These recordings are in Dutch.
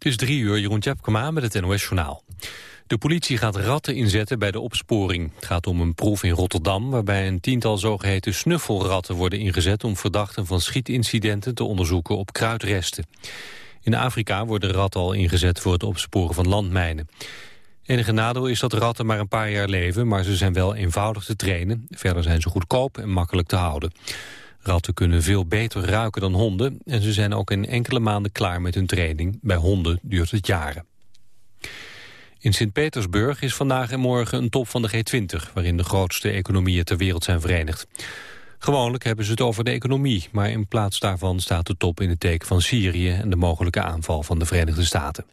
Het is drie uur, Jeroen Tjepkema met het NOS-journaal. De politie gaat ratten inzetten bij de opsporing. Het gaat om een proef in Rotterdam... waarbij een tiental zogeheten snuffelratten worden ingezet... om verdachten van schietincidenten te onderzoeken op kruidresten. In Afrika worden ratten al ingezet voor het opsporen van landmijnen. Enige nadeel is dat ratten maar een paar jaar leven... maar ze zijn wel eenvoudig te trainen. Verder zijn ze goedkoop en makkelijk te houden. Ratten kunnen veel beter ruiken dan honden... en ze zijn ook in enkele maanden klaar met hun training. Bij honden duurt het jaren. In Sint-Petersburg is vandaag en morgen een top van de G20... waarin de grootste economieën ter wereld zijn verenigd. Gewoonlijk hebben ze het over de economie... maar in plaats daarvan staat de top in het teken van Syrië... en de mogelijke aanval van de Verenigde Staten.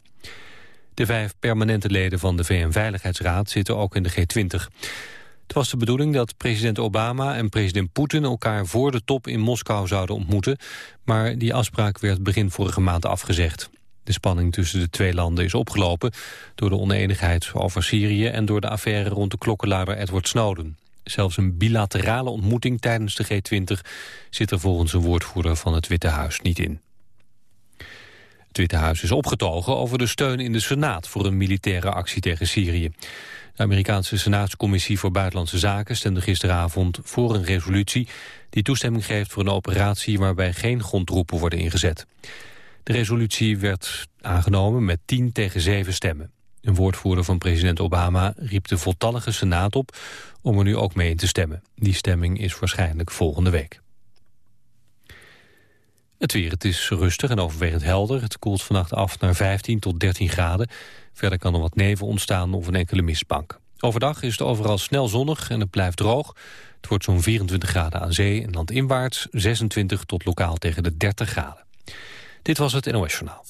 De vijf permanente leden van de VN-veiligheidsraad zitten ook in de G20. Het was de bedoeling dat president Obama en president Poetin elkaar voor de top in Moskou zouden ontmoeten, maar die afspraak werd begin vorige maand afgezegd. De spanning tussen de twee landen is opgelopen door de oneenigheid over Syrië en door de affaire rond de klokkenluider Edward Snowden. Zelfs een bilaterale ontmoeting tijdens de G20 zit er volgens een woordvoerder van het Witte Huis niet in. Het Witte Huis is opgetogen over de steun in de Senaat voor een militaire actie tegen Syrië. De Amerikaanse Senaatscommissie voor Buitenlandse Zaken stemde gisteravond voor een resolutie die toestemming geeft voor een operatie waarbij geen grondtroepen worden ingezet. De resolutie werd aangenomen met 10 tegen 7 stemmen. Een woordvoerder van president Obama riep de voltallige Senaat op om er nu ook mee in te stemmen. Die stemming is waarschijnlijk volgende week. Het weer, het is rustig en overwegend helder. Het koelt vannacht af naar 15 tot 13 graden. Verder kan er wat nevel ontstaan of een enkele mistbank. Overdag is het overal snel zonnig en het blijft droog. Het wordt zo'n 24 graden aan zee en landinwaarts 26 tot lokaal tegen de 30 graden. Dit was het NOS Journaal.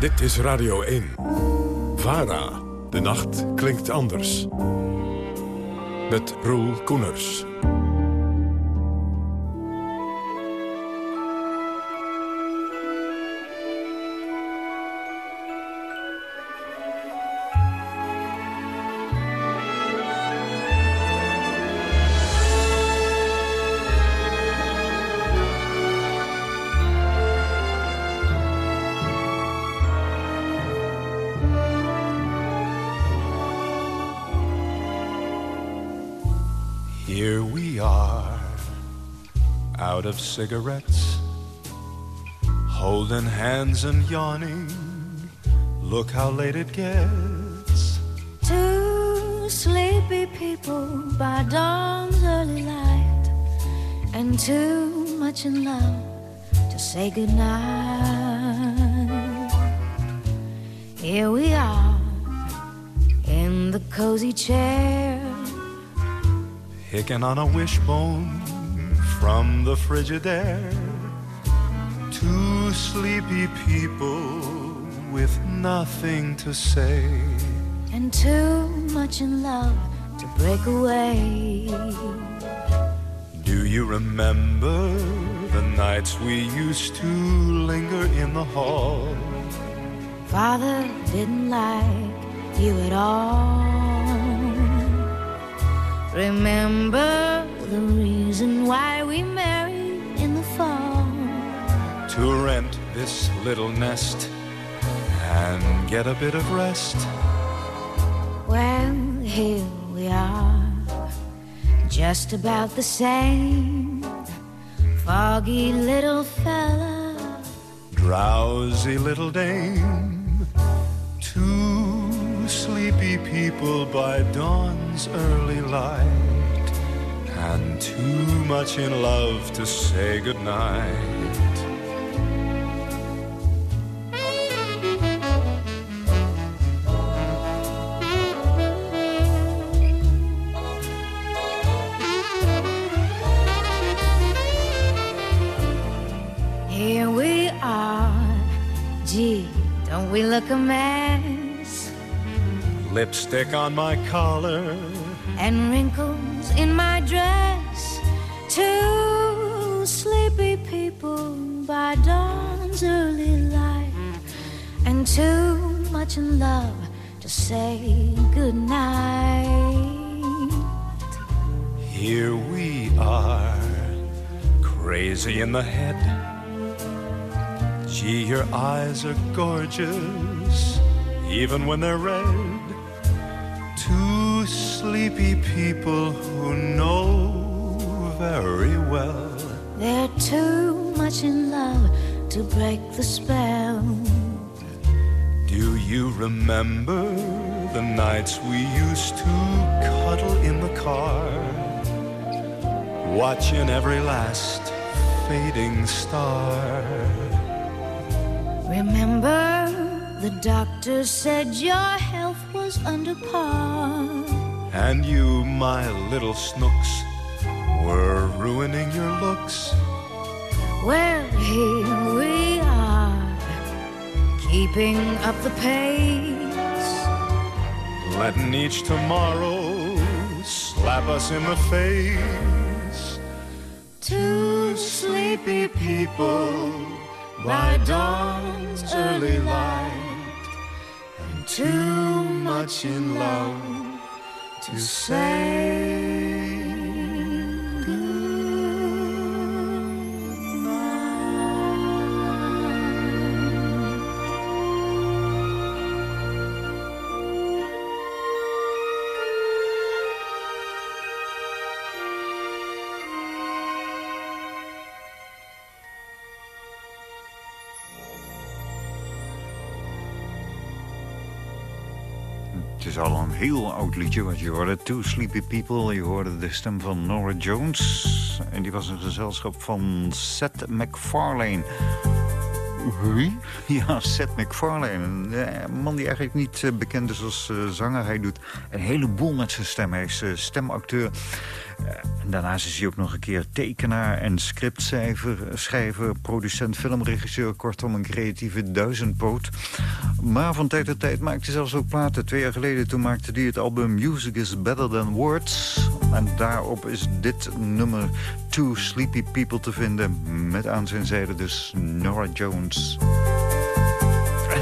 Dit is Radio 1. VARA. De nacht klinkt anders. Met Roel Koeners. Cigarettes, holding hands and yawning. Look how late it gets. Two sleepy people by dawn's early light, and too much in love to say goodnight. Here we are in the cozy chair, picking on a wishbone from the Frigidaire. Two sleepy people with nothing to say. And too much in love to break away. Do you remember the nights we used to linger in the hall? Father didn't like you at all. Remember the reason why we married in the fall. To rent this little nest and get a bit of rest. Well, here we are, just about the same. Foggy little fella, drowsy little dame. Two sleepy people by dawn's early light and too much in love to say goodnight. Here we are, gee, don't we look a mess? Lipstick on my collar and wrinkles in my dress. Two sleepy people by dawn's early light, and too much in love to say goodnight. Here we are crazy in the head. Gee, your eyes are gorgeous, even when they're red. Sleepy people who know very well. They're too much in love to break the spell. Do you remember the nights we used to cuddle in the car? Watching every last fading star. Remember, the doctor said your health was under par. And you, my little snooks, were ruining your looks. Well, here we are, keeping up the pace. Letting each tomorrow slap us in the face. Two sleepy people by dawn's early light, and too much in love to say. Heel oud liedje wat je hoorde. Two Sleepy People. Je hoorde de stem van Nora Jones. En die was een gezelschap van Seth MacFarlane. Wie? Ja, Seth MacFarlane. Een man die eigenlijk niet eh, bekend is als eh, zanger. Hij doet een heleboel met zijn stem. Hij is eh, stemacteur. En daarnaast is hij ook nog een keer tekenaar en scriptschrijver, schrijver, producent, filmregisseur. Kortom, een creatieve duizendpoot. Maar van tijd tot tijd maakt hij zelfs ook platen. Twee jaar geleden toen maakte hij het album Music is Better Than Words. En daarop is dit nummer Two Sleepy People te vinden. Met aan zijn zijde dus Nora Jones.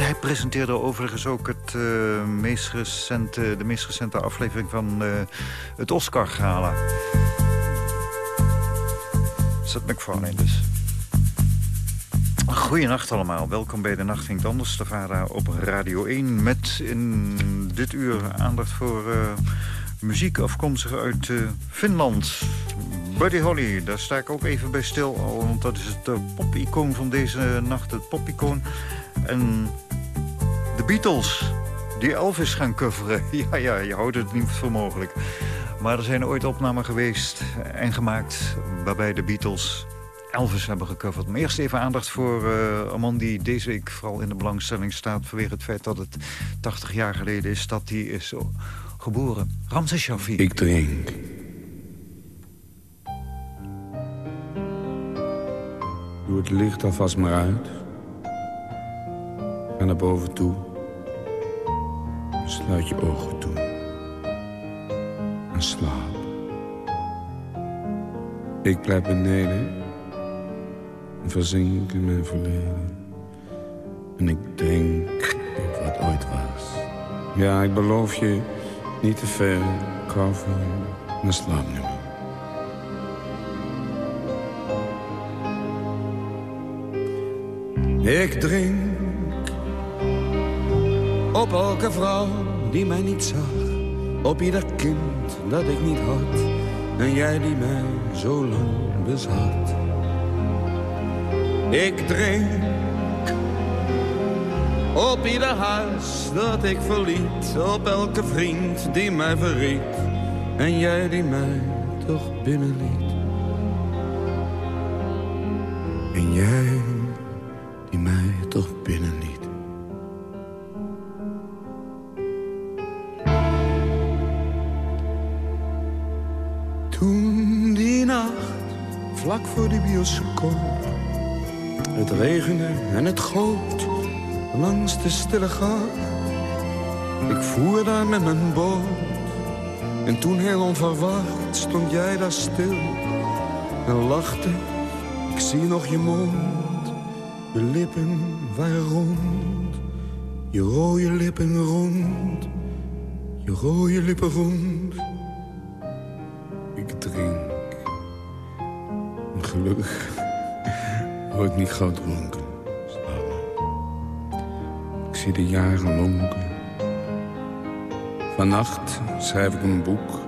Hij presenteerde overigens ook het, uh, meest recente, de meest recente aflevering van uh, het Oscar-gala. Seth MacFarlane dus. Goedenacht allemaal, welkom bij de Nacht Vindt Anders. De op Radio 1 met in dit uur aandacht voor uh, muziek afkomstig uit Finland. Buddy Holly, daar sta ik ook even bij stil, want dat is het pop-icoon van deze nacht, het pop-icoon. En de Beatles, die Elvis gaan coveren. Ja, ja, je houdt het niet voor mogelijk. Maar er zijn ooit opnamen geweest en gemaakt... waarbij de Beatles Elvis hebben gecoverd. Maar eerst even aandacht voor een man die deze week vooral in de belangstelling staat... vanwege het feit dat het 80 jaar geleden is dat hij is geboren. Ramses Shaffi. Ik drink. Doe het licht alvast maar uit. Ga naar boven toe. Sluit je ogen toe. En slaap. Ik blijf beneden. En verzink in mijn verleden. En ik denk wat ooit was. Ja, ik beloof je niet te ver. Ik hou van je. En slaap nu. Ik drink op elke vrouw die mij niet zag. Op ieder kind dat ik niet had. En jij die mij zo lang bezat. Ik drink op ieder huis dat ik verliet. Op elke vriend die mij verriet. En jij die mij toch binnenliet. En jij Toen die nacht, vlak voor de bioscoop. Het regende en het goot langs de stille gang. Ik voer daar met mijn boot. En toen heel onverwacht stond jij daar stil. En lachte, ik zie nog je mond. Je lippen waren rond. Je rode lippen rond. Je rode lippen rond. Gelukkig word ik niet gauw dronken. Ik zie de jaren lonken. Vannacht schrijf ik een boek.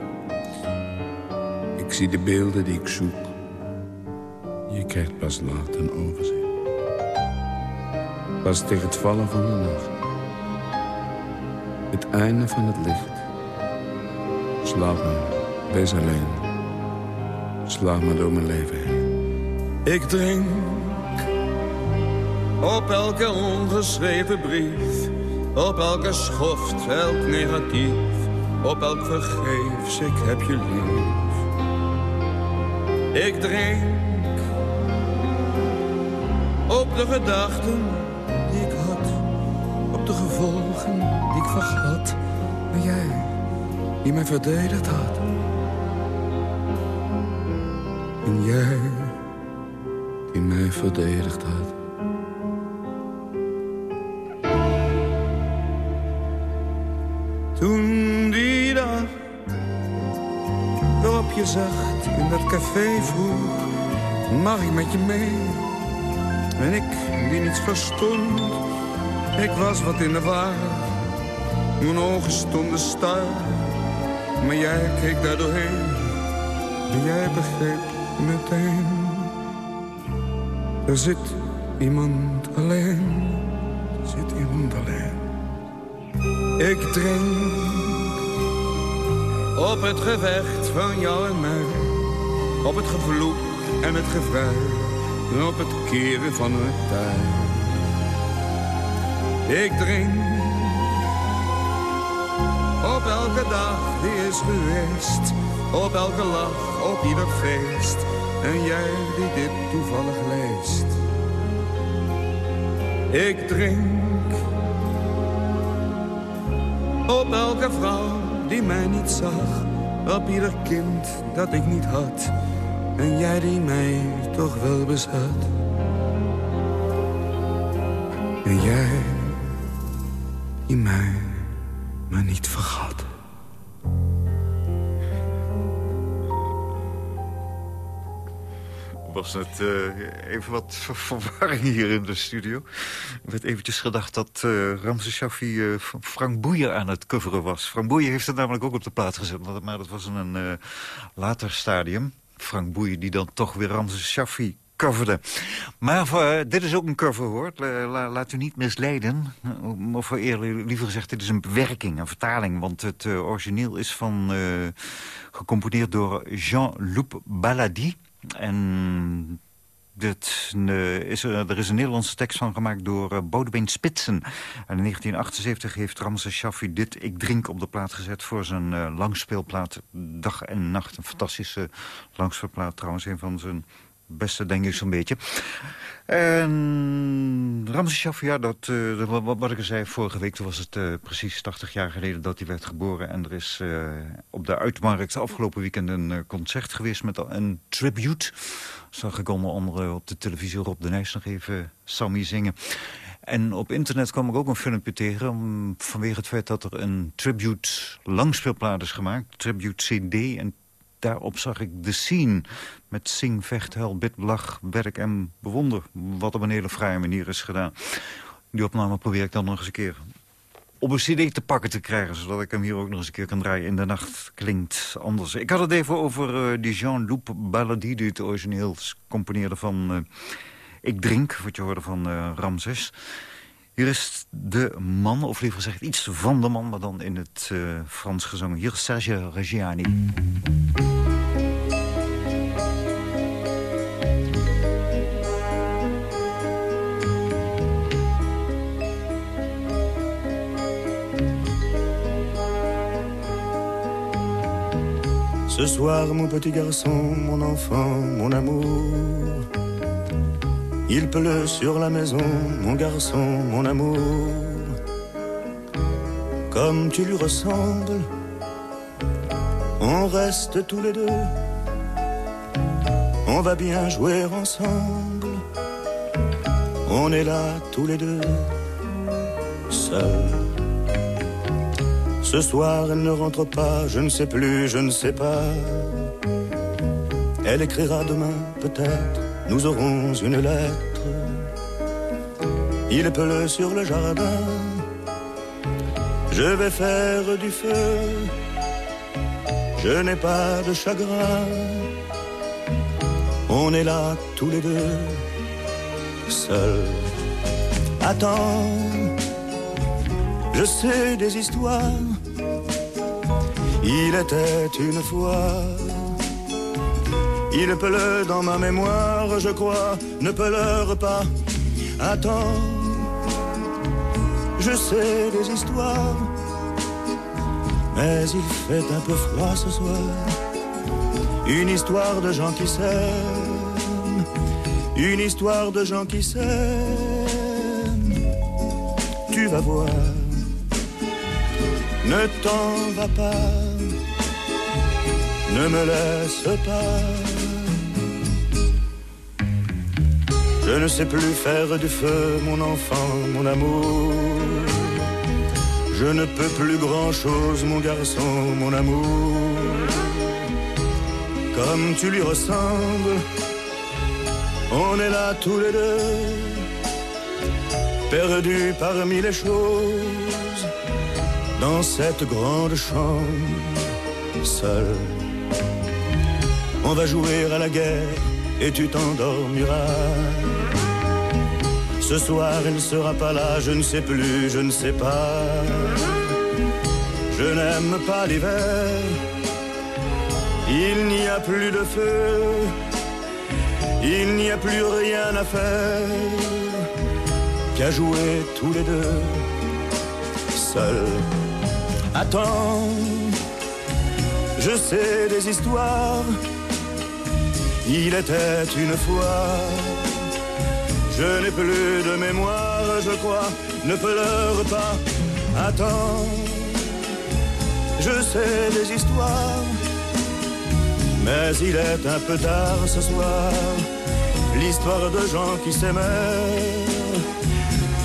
Ik zie de beelden die ik zoek. Je krijgt pas laat een overzicht. Pas tegen het vallen van de nacht. Het einde van het licht. Slaap me, wees alleen. Slaap me door mijn leven heen. Ik drink op elke ongeschreven brief. Op elke schoft, elk negatief. Op elk vergeefs, ik heb je lief. Ik drink op de gedachten die ik had. Op de gevolgen die ik vergat. En jij, die mij verdedigd had. En jij, verdedigd had. Toen die dag waarop je zacht in dat café vroeg, mag ik met je mee? En ik, die niets verstond, ik was wat in de war. Mijn ogen stonden star, maar jij keek daar doorheen. En jij begreep meteen, er zit iemand alleen, zit iemand alleen. Ik drink op het gevecht van jou en mij. Op het gevloek en het gevrij. En op het keren van het tij. Ik drink op elke dag die is geweest. Op elke lach, op ieder feest. En jij die dit toevallig leest. Ik drink op elke vrouw die mij niet zag. Op ieder kind dat ik niet had. En jij die mij toch wel bezat. En jij die mij was uh, even wat verwarring hier in de studio. Er werd eventjes gedacht dat uh, Ramses Shaffi uh, Frank Boeien aan het coveren was. Frank Boeien heeft het namelijk ook op de plaat gezet, maar dat was in een later stadium. Frank Boeien die dan toch weer Ramses Shaffi coverde. Maar dit is ook een cover, hoor. La, laat u niet misleiden. Of eerlijk, liever gezegd, dit is een bewerking, een vertaling. Want het origineel is van, gecomponeerd door Jean-Loup Baladi. En dit, is er, er, is een Nederlandse tekst van gemaakt door uh, Spitsen. En in 1978 heeft Ramses Shaffi dit Ik Drink op de plaat gezet... voor zijn uh, langspeelplaat Dag en Nacht. Een fantastische langspeelplaat trouwens. Een van zijn beste, denk ik zo'n beetje. En Ramses Shaffi, ja, dat, uh, wat ik al zei vorige week... toen was het uh, precies 80 jaar geleden dat hij werd geboren. En er is uh, op de Uitmarkt afgelopen weekend een concert geweest... met een tribute. Zag ik onder op de televisie Rob de Nijs nog even Sammy zingen. En op internet kwam ik ook een filmpje tegen... vanwege het feit dat er een tribute langspeelplaat is gemaakt. Tribute CD en daarop zag ik de scene met zing, vecht, huil, bid, lach, werk en bewonder. Wat op een hele vrije manier is gedaan. Die opname probeer ik dan nog eens een keer op een cd te pakken te krijgen... zodat ik hem hier ook nog eens een keer kan draaien. In de nacht klinkt anders. Ik had het even over uh, die Jean-Loup Balladie... die het origineel componeerde van uh, Ik Drink... wat je hoorde van uh, Ramses. Hier is de man, of liever gezegd iets van de man... maar dan in het Frans gezongen. Hier is Serge Reggiani. Ce soir, mon petit garçon, mon enfant, mon amour. Il pleut sur la maison, mon garçon, mon amour. Comme tu lui ressembles, on reste tous les deux. On va bien jouer ensemble. On est là tous les deux, seuls. Ce soir, elle ne rentre pas, je ne sais plus, je ne sais pas. Elle écrira demain, peut-être, nous aurons une lettre. Il pleut sur le jardin. Je vais faire du feu. Je n'ai pas de chagrin. On est là tous les deux, seuls. Attends, je sais des histoires. Il était une fois. Il pleut dans ma mémoire, je crois. Ne pleure pas. Attends, je sais des histoires. Mais il fait un peu froid ce soir. Une histoire de gens qui s'aiment. Une histoire de gens qui s'aiment. Tu vas voir. Ne t'en va pas. Ne me laisse pas. Je ne sais plus faire du feu, mon enfant, mon amour. Je ne peux plus grand-chose, mon garçon, mon amour. Comme tu lui ressembles, on est là tous les deux, perdus parmi les choses, dans cette grande chambre, seul. On va jouer à la guerre et tu t'endormiras. Ce soir, il ne sera pas là, je ne sais plus, je ne sais pas. Je n'aime pas l'hiver, il n'y a plus de feu, il n'y a plus rien à faire qu'à jouer tous les deux, seuls. Attends, je sais des histoires, il était une fois. Je n'ai plus de mémoire, je crois, ne pleure pas, attends. Je sais des histoires, mais il est un peu tard ce soir. L'histoire de gens qui s'aimèrent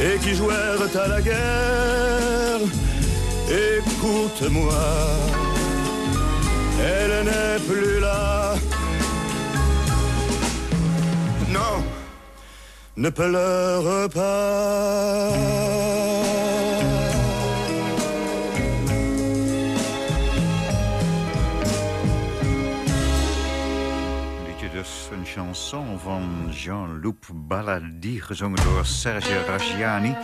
et qui jouèrent à la guerre. Écoute-moi, elle n'est plus là. Ne pleure pas. Liedje dus een chanson van Jean-Loup Baladi, gezongen door Serge Reggiani.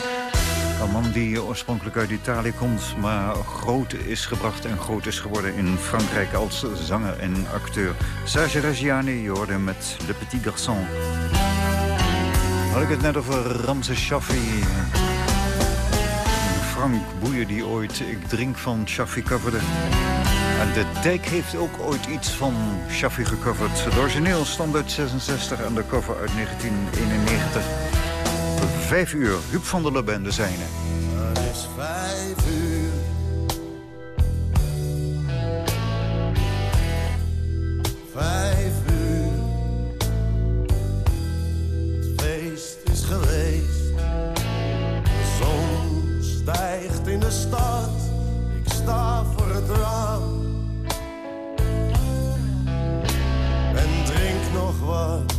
Een man die oorspronkelijk uit Italië komt, maar groot is gebracht en groot is geworden in Frankrijk als zanger en acteur. Serge Reggiani, je hoorde met Le Petit Garçon. Had ik het net over Ramses Shaffi. Frank Boeien die ooit Ik Drink van Shaffi coverde. En de Dijk heeft ook ooit iets van Shaffi gecoverd. Het origineel uit 66 en de cover uit 1991. Vijf uur, Huub van der Lubbe en de zijne. Het is vijf uur. De zon stijgt in de stad. Ik sta voor het raam. En drink nog wat.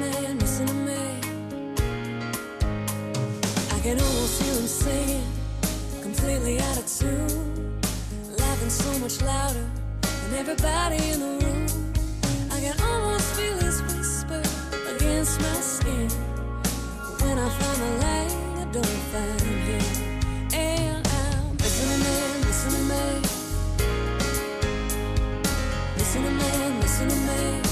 Me, listen to me. I can almost hear him singing, completely out of tune, laughing so much louder than everybody in the room. I can almost feel his whisper against my skin. But when I find the light, I don't find him. And I'm listen to me, listen to me. Listen to me, listen to me.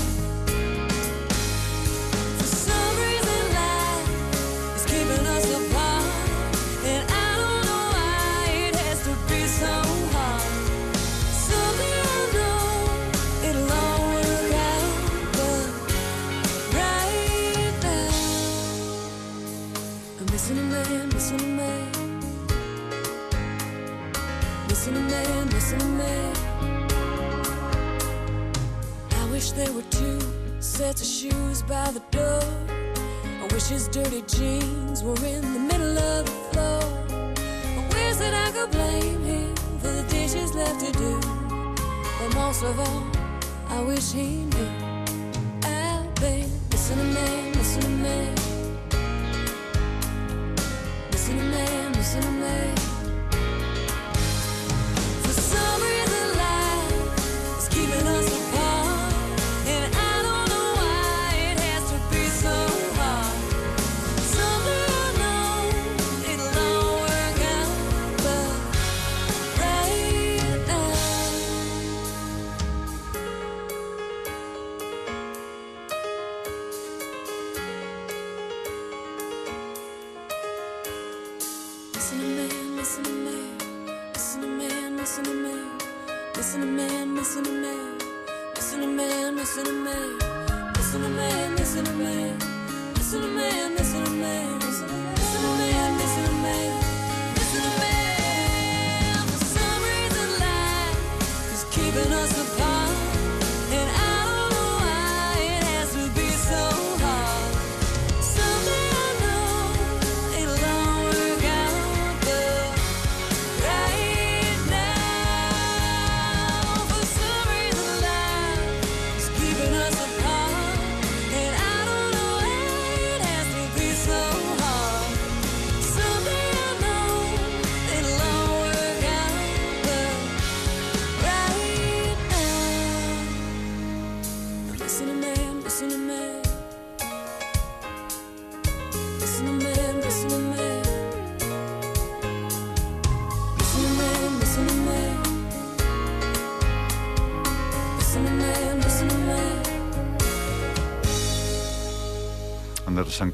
Sets of shoes by the door. I wish his dirty jeans were in the middle of the floor. I wish that I could blame him for the dishes left to do. But most of all, I wish he knew man, listen to man, listen to man, listen to man, listen to man, listen to man, listen to man, listen to man, listen to man, listen to man, listen to man, listen to man, listen to man. For some reason, life is keeping us apart,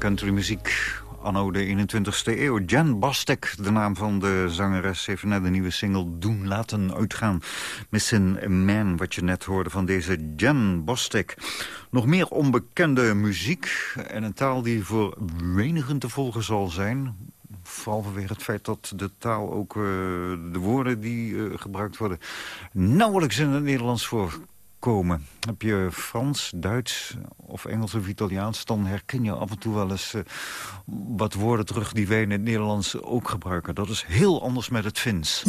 countrymuziek anno de 21ste eeuw. Jan Bastek, de naam van de zangeres, heeft net een nieuwe single doen laten uitgaan. Missing Man, wat je net hoorde van deze Jan Bastek. Nog meer onbekende muziek en een taal die voor wenigen te volgen zal zijn. Vooral vanwege het feit dat de taal ook uh, de woorden die uh, gebruikt worden... nauwelijks in het Nederlands voor komen. Heb je Frans, Duits of Engels of Italiaans... dan herken je af en toe wel eens uh, wat woorden terug... die wij in het Nederlands ook gebruiken. Dat is heel anders met het Fins.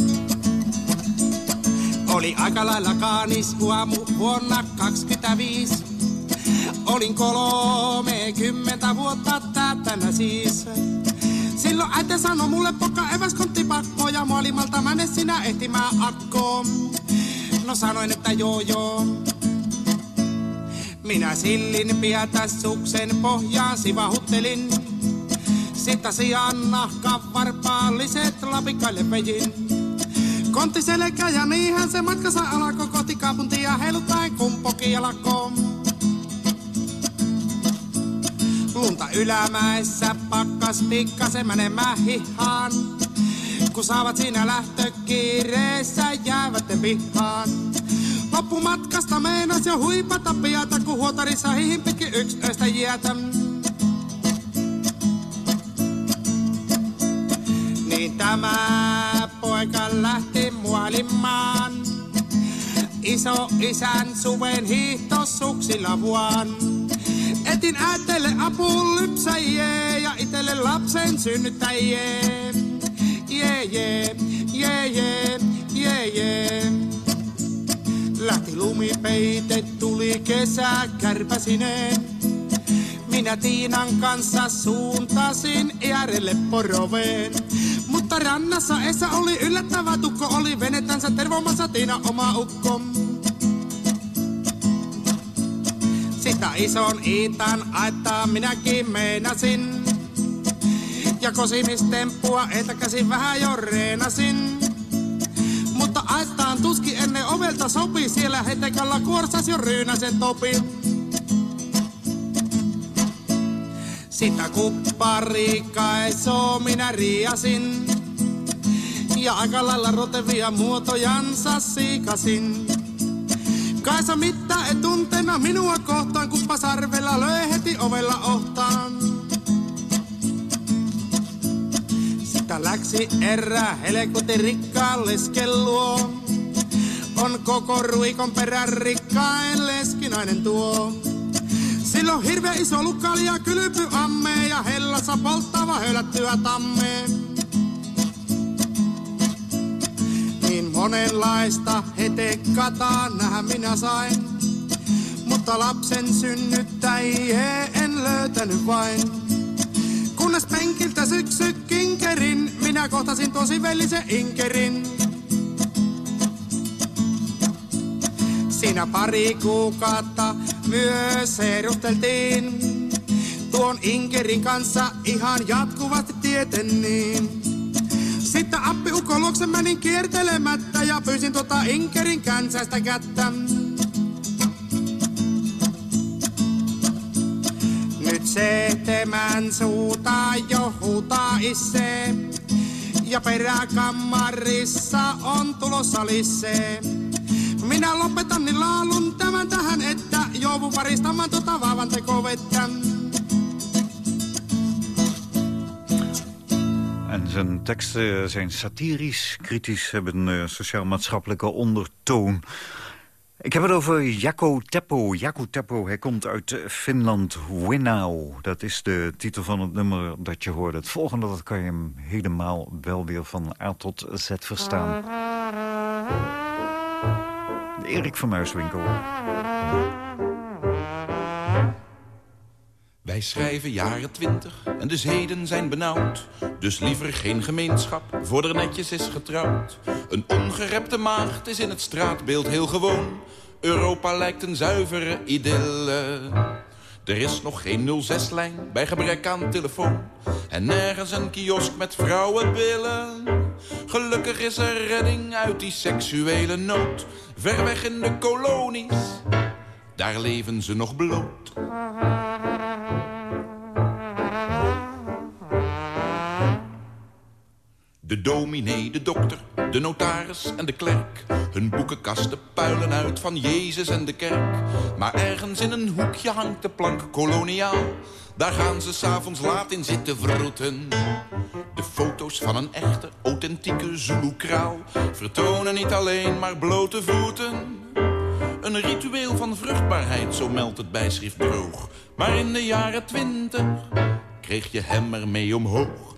Oli aika lailla kaanis huomu vuonna 25. Olin kolmekymmentä vuotta täytänä siis. Silloin äiti sanoi mulle pokka eväs konttipakko ja mä ne sinä ehtimään akkoon. No sanoin, että joo joo. Minä sillin pietä suksen pohjaan sivahuttelin. Sitä sijaan nahka varpaalliset lapikalle vejin. Kontti selkä ja niinhän se matkassa alkoi kotikaupuntia heiluttaen kumpokin jalakkoon. Lunta ylämäessä pakkas pikkasen menemään hihaan. Kun saavat siinä lähtökiireessä jäävät pihaan. Loppumatkasta meinas jo huipata piata, kun huotarissa hihin pitkin yksi öistä. Niin tämä poika lähti muolimaan. Iso isän suven hiihtosuksilla vuon. Etin äitelle apuun lypsäjie ja itelle lapsen synnyttäjie. Jee, jee, jee, jee, jee, jee. Lähti lumipeite, tuli kesä kärpäsineen. Minä Tiinan kanssa suuntasin äärelle poroveen. Mutta rannassa Esa oli yllättävä tukko, oli venetänsä tervomassa Tiina oma ukko. Sitä ison Iitan aittaa minäkin meinasin. Ja kosimistemppua etäkäsin vähän jo reenasin. Mutta aittaan tuski ennen ovelta sopi, siellä hetekalla kuorsas jo ryynäsen topi. Sitä kuppariikkaesoo minä riasin. Ja aika lailla rotevia muotojansa siikasin. Kaisa mittaa et tuntena minua kohtaan, kuppasarvella löi heti ovella ohtaan. Läksi erää helekutin rikkaan lesken luo. On koko ruikon perän rikkaen leskinainen tuo. Silloin hirveä iso lukali ja kylpy amme ja hellassa polttava hölättyä tamme. Niin monenlaista hetekkataa nähdä minä sain. Mutta lapsen synnyttäjiä en löytänyt vain. Kunnes penkiltä syksy kinkerin, minä kohtasin tosi vellisen inkerin. Siinä pari kuukautta myös herusteltiin. Tuon Inkerin kanssa ihan jatkuvasti tieten niin. Sitten appi luokse menin kiertelemättä ja pyysin tota Inkerin känsästä kättä. Seitsemän suuta jo huutaa isse. Ja peräkammarissa on tulossa lissee. Minä lopetan niin laulun tämän tähän, että joudun paristamaan tota vaavan tekovettä. En zijn teksten zijn satirisch, kritisch, hebben een sociaal-maatschappelijke ondertoon. Ik heb het over Jaco Teppo. Jaco Teppo, hij komt uit Finland, Winau. Dat is de titel van het nummer dat je hoorde. Het volgende dat kan je hem helemaal wel weer van A tot Z verstaan. Erik van Muiswinkel. Wij schrijven jaren twintig en de zeden zijn benauwd. Dus liever geen gemeenschap, voor er netjes is getrouwd. Een ongerepte maagd is in het straatbeeld heel gewoon. Europa lijkt een zuivere idylle. Er is nog geen 06-lijn bij gebrek aan telefoon. En nergens een kiosk met vrouwenbillen. Gelukkig is er redding uit die seksuele nood. Ver weg in de kolonies, daar leven ze nog bloot. De dominee, de dokter, de notaris en de klerk. Hun boekenkasten puilen uit van Jezus en de kerk. Maar ergens in een hoekje hangt de plank koloniaal. Daar gaan ze s'avonds laat in zitten vroeten. De foto's van een echte, authentieke Zulu-kraal... vertonen niet alleen maar blote voeten. Een ritueel van vruchtbaarheid, zo meldt het bijschrift droog. Maar in de jaren twintig kreeg je hem ermee omhoog.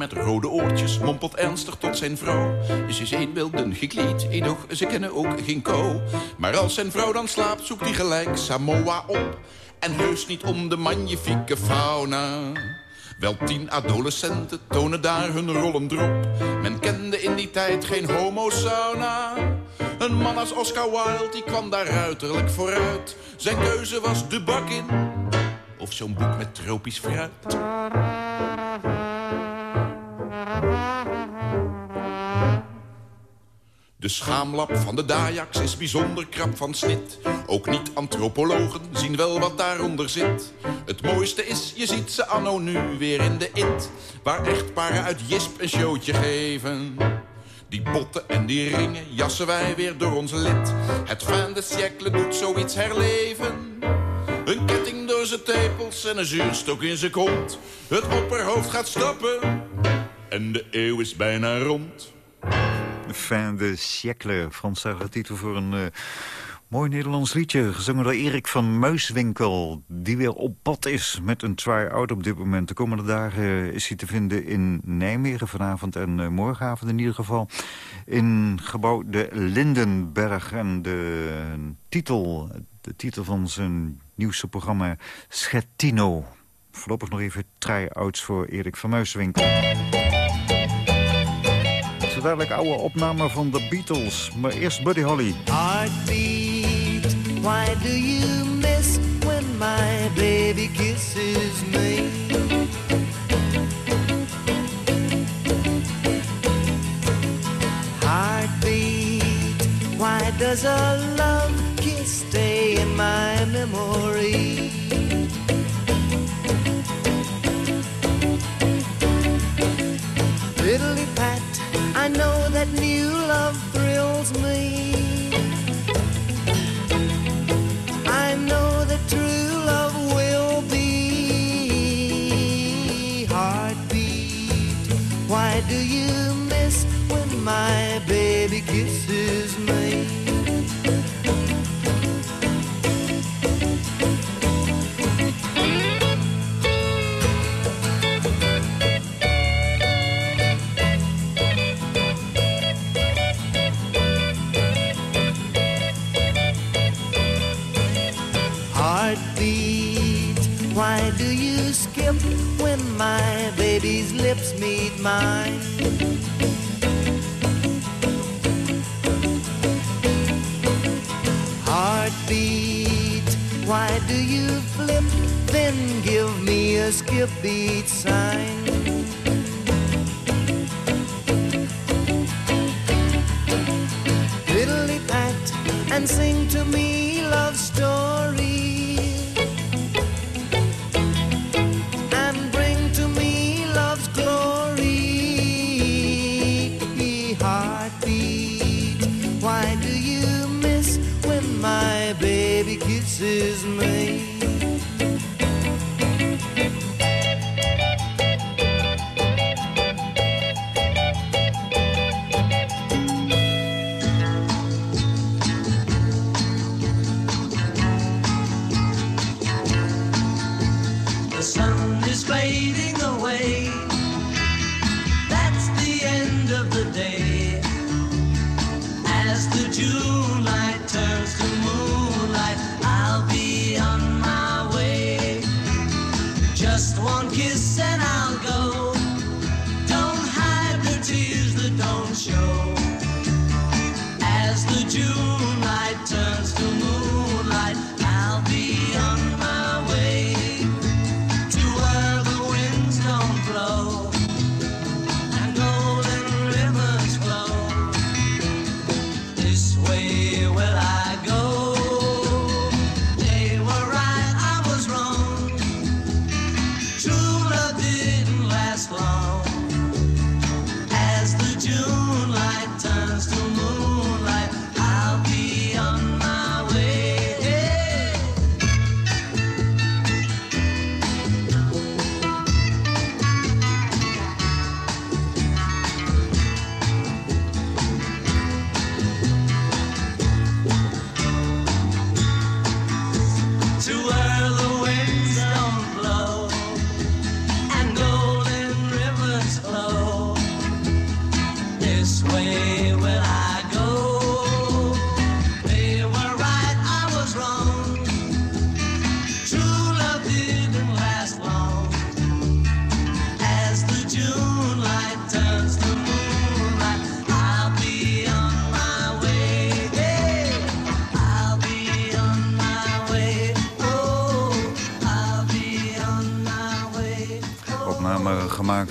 Met rode oortjes mompelt ernstig tot zijn vrouw. Ze zijn wel dun gekleed, edoch ze kennen ook geen kou. Maar als zijn vrouw dan slaapt, zoekt hij gelijk Samoa op. En heus niet om de magnifieke fauna. Wel tien adolescenten tonen daar hun rollen drop. Men kende in die tijd geen homo-sauna. Een man als Oscar Wilde, die kwam daar ruiterlijk vooruit. Zijn keuze was de bak in, of zo'n boek met tropisch fruit. De schaamlap van de Dayaks is bijzonder krap van snit. Ook niet-antropologen zien wel wat daaronder zit. Het mooiste is, je ziet ze anno nu weer in de it. Waar echtparen uit Jisp een showtje geven. Die botten en die ringen jassen wij weer door ons lid. Het fin de siècle doet zoiets herleven. Een ketting door zijn tepels en een zuurstok in zijn kont. Het opperhoofd gaat stappen en de eeuw is bijna rond. Fin de siècle, Franstalige titel voor een uh, mooi Nederlands liedje. Gezongen door Erik van Muiswinkel, die weer op pad is met een try-out op dit moment. De komende dagen is hij te vinden in Nijmegen vanavond en uh, morgenavond in ieder geval. In gebouw de Lindenberg en de titel, de titel van zijn nieuwste programma Schettino. Voorlopig nog even try-outs voor Erik van Muiswinkel dadelijk oude opname van de Beatles. Maar eerst Buddy Holly. Heartbeat, why do you miss when my baby kisses me? Heartbeat, why does a love kiss stay in my memory? Pat I know that new love thrills me. I know that true love will be. Heartbeat, why do you miss when my baby kisses Heartbeat, why do you flip? Then give me a skip beat sign. Fiddly pat and sing to me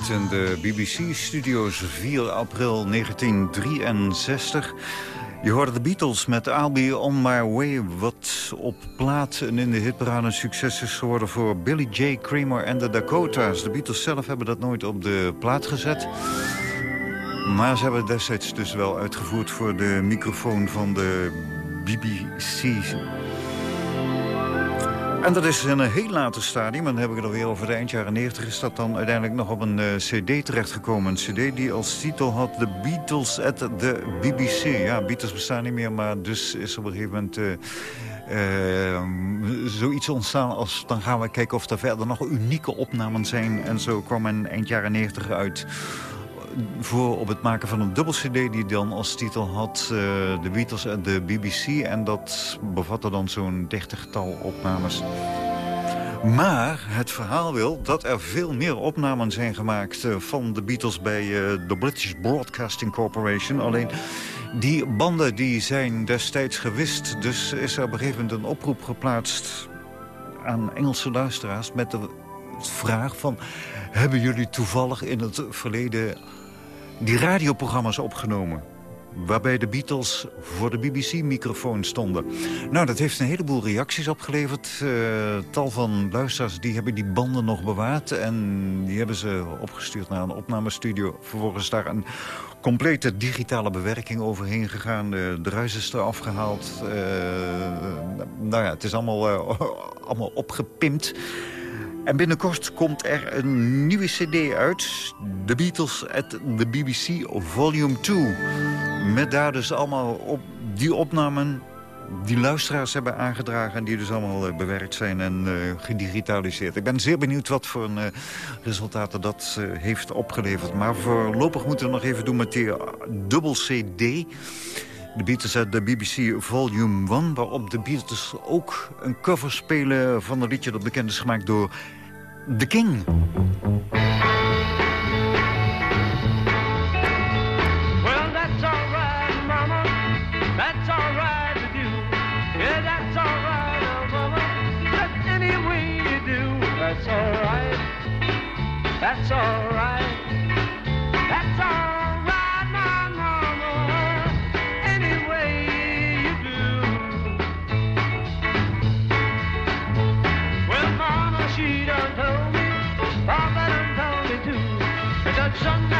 in de BBC-studio's 4 april 1963. Je hoorde de Beatles met I'll On My Way... wat op plaat en in de hitparade succes is geworden... voor Billy J. Kramer en de Dakota's. De Beatles zelf hebben dat nooit op de plaat gezet. Maar ze hebben destijds dus wel uitgevoerd... voor de microfoon van de BBC... En dat is in een heel later stadium, en dan heb ik het alweer over de eind jaren 90... is dat dan uiteindelijk nog op een uh, cd terechtgekomen. Een cd die als titel had The Beatles at the BBC. Ja, Beatles bestaan niet meer, maar dus is op een gegeven moment... Uh, uh, zoiets ontstaan als... dan gaan we kijken of er verder nog unieke opnamen zijn. En zo kwam een eind jaren 90 uit voor op het maken van een dubbel cd die dan als titel had uh, de Beatles en de BBC. En dat bevatte dan zo'n dertigtal opnames. Maar het verhaal wil dat er veel meer opnamen zijn gemaakt uh, van de Beatles bij uh, de British Broadcasting Corporation. Alleen die banden die zijn destijds gewist. Dus is er op een gegeven moment een oproep geplaatst aan Engelse luisteraars met de vraag van... hebben jullie toevallig in het verleden die radioprogramma's opgenomen waarbij de Beatles voor de BBC-microfoon stonden. Nou, dat heeft een heleboel reacties opgeleverd. Uh, tal van luisteraars die hebben die banden nog bewaard... en die hebben ze opgestuurd naar een opnamestudio. Vervolgens daar een complete digitale bewerking overheen gegaan. De, ruis is eraf gehaald. Uh, nou ja, het is allemaal, uh, allemaal opgepimpt. En binnenkort komt er een nieuwe cd uit. The Beatles at the BBC Volume 2. Met daar dus allemaal op die opnamen die luisteraars hebben aangedragen... en die dus allemaal uh, bewerkt zijn en uh, gedigitaliseerd. Ik ben zeer benieuwd wat voor een, uh, resultaten dat heeft opgeleverd. Maar voorlopig moeten we nog even doen met die dubbel CD... De Beatles uit de BBC Volume 1... waarop de Beatles ook een cover spelen van een liedje dat bekend is gemaakt door The King. That's all son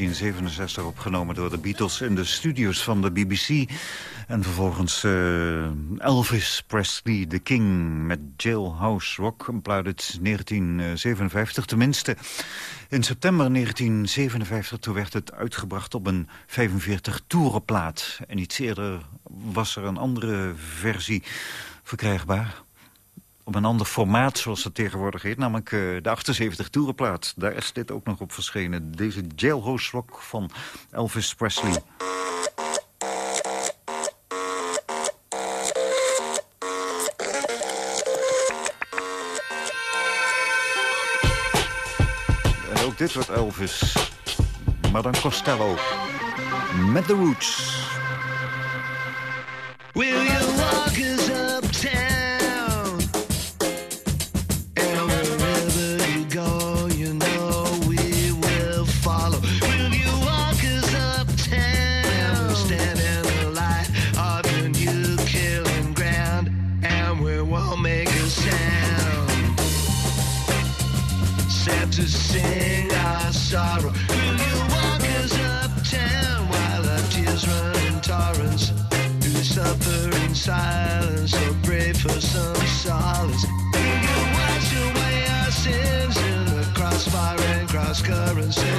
1967 opgenomen door de Beatles in de studios van de BBC. En vervolgens eh, Elvis Presley, The King, met Jailhouse Rock, een plaat 1957 tenminste. In september 1957 toen werd het uitgebracht op een 45-toerenplaat. En iets eerder was er een andere versie verkrijgbaar op een ander formaat zoals het tegenwoordig heet. Namelijk eh, de 78 toerenplaat. Daar is dit ook nog op verschenen. Deze jailhouse rock van Elvis Presley. En ook dit wordt Elvis. Maar dan Costello. Met The Roots. Will you us?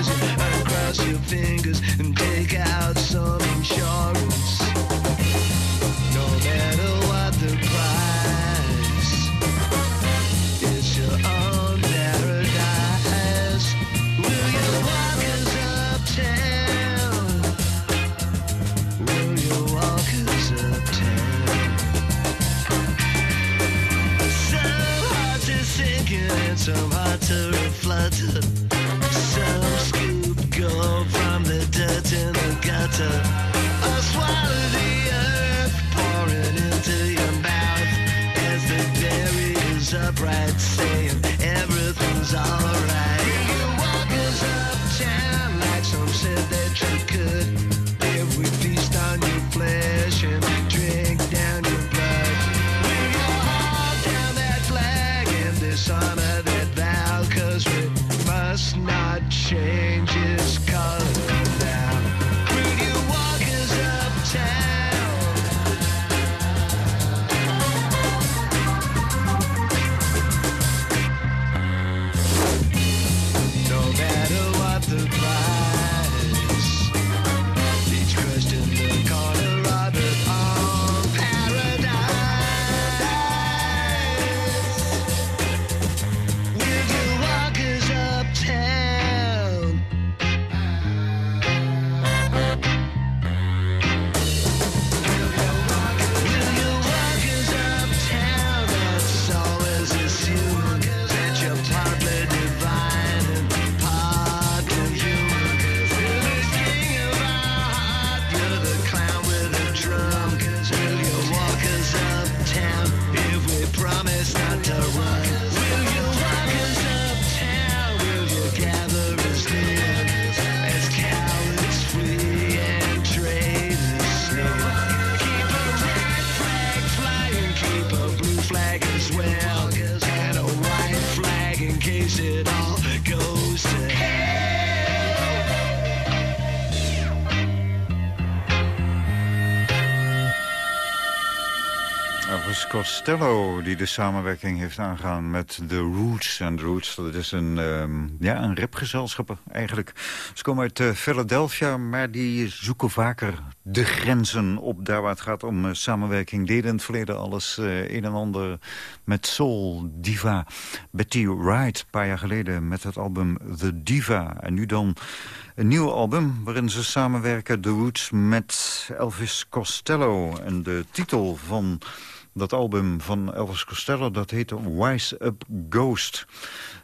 fingers across your fingers and Costello die de samenwerking heeft aangegaan met The Roots. En The Roots, dat is een, ehm, ja, een rapgezelschap eigenlijk. Ze komen uit eh, Philadelphia, maar die zoeken vaker de grenzen op. Daar waar het gaat om eh, samenwerking. Deden in het verleden alles eh, een en ander met soul, diva. Betty Wright, een paar jaar geleden met het album The Diva. En nu dan... Een nieuw album waarin ze samenwerken, The Roots, met Elvis Costello. En de titel van dat album van Elvis Costello, dat heet Wise Up Ghost.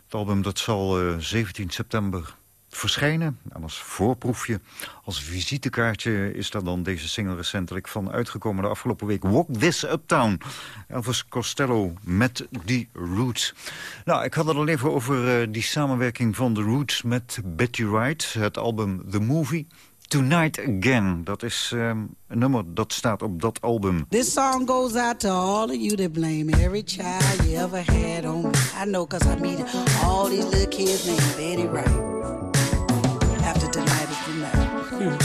Het album dat zal uh, 17 september verschijnen. En als voorproefje, als visitekaartje... is daar dan deze single recentelijk van uitgekomen de afgelopen week. Walk This Uptown. Elvis Costello met die Roots. Nou, ik had het al even over uh, die samenwerking van The Roots met Betty Wright. Het album The Movie. Tonight Again. Dat is um, een nummer dat staat op dat album. This song goes out to all of you that blame every child you ever had on me. I know cause I meet all these little kids named Betty Wright. After tonight is the night.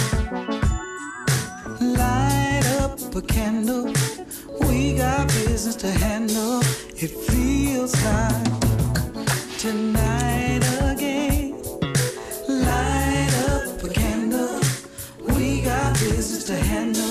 Light up a candle. We got business to handle. It feels like tonight got business to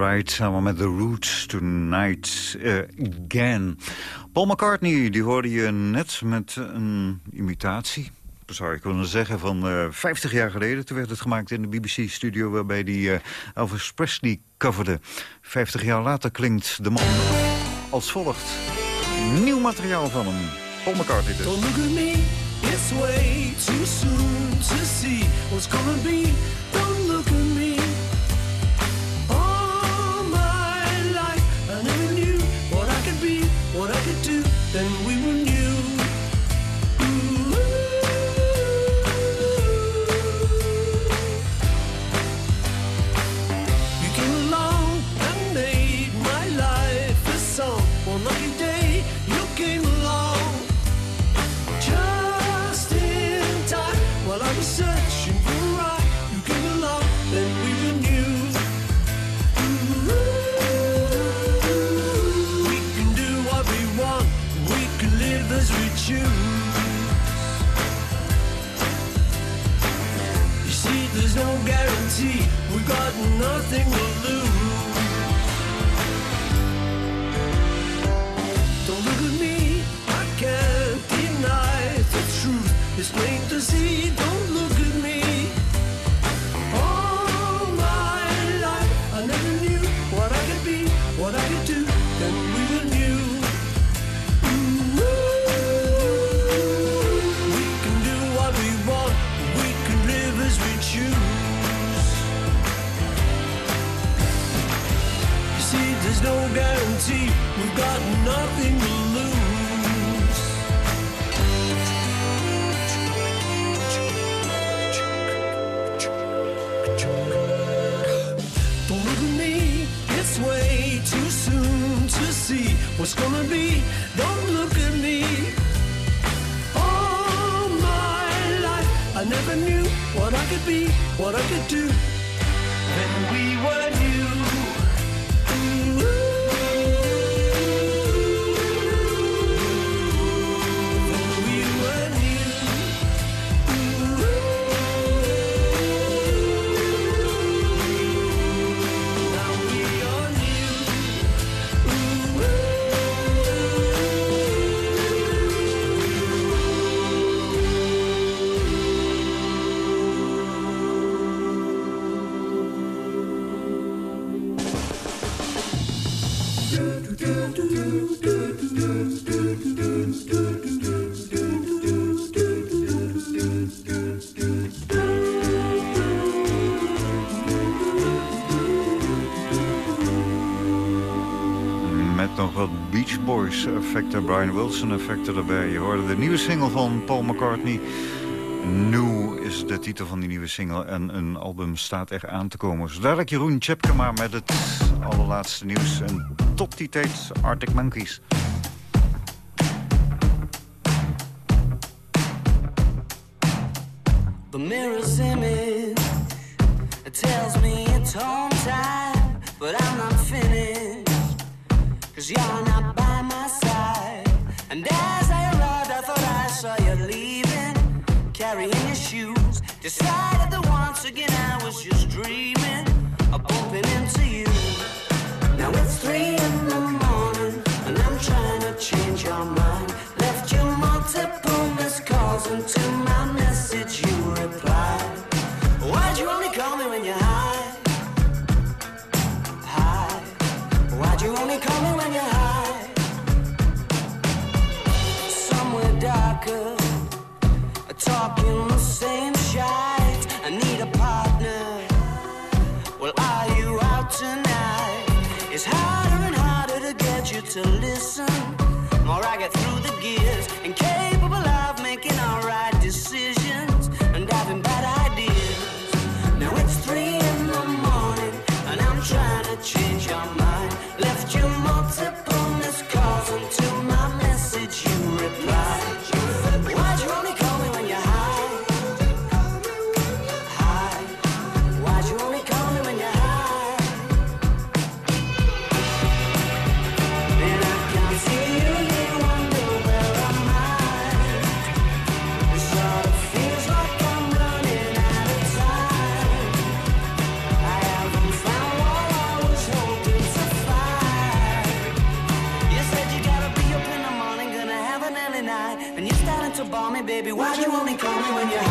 Wright samen met The Roots Tonight Again. Paul McCartney, die hoorde je net met een imitatie zou ik kunnen zeggen, van uh, 50 jaar geleden. Toen werd het gemaakt in de BBC-studio waarbij die uh, Elvis Presley coverde. 50 jaar later klinkt de man als volgt. Nieuw materiaal van hem. Paul McCartney dus. Way too soon to see what's be. nothing. Nothing to lose. Don't look at me, I can't deny the truth. It's plain gonna be. Don't look at me. All my life, I never knew what I could be, what I could do. Then we were new. Effecten, Brian Wilson effecten erbij. Je hoorde de nieuwe single van Paul McCartney. New is de titel van die nieuwe single en een album staat er aan te komen. Zo dadelijk Jeroen Tjepkema met het allerlaatste nieuws. En tot die tijd Arctic Monkeys. The it tells me it's home time, but I'm not finished. And to my message you reply. Why'd you only call me when you're high? High. Why'd you only call me when you're high? Baby. Why'd you only call me when you're?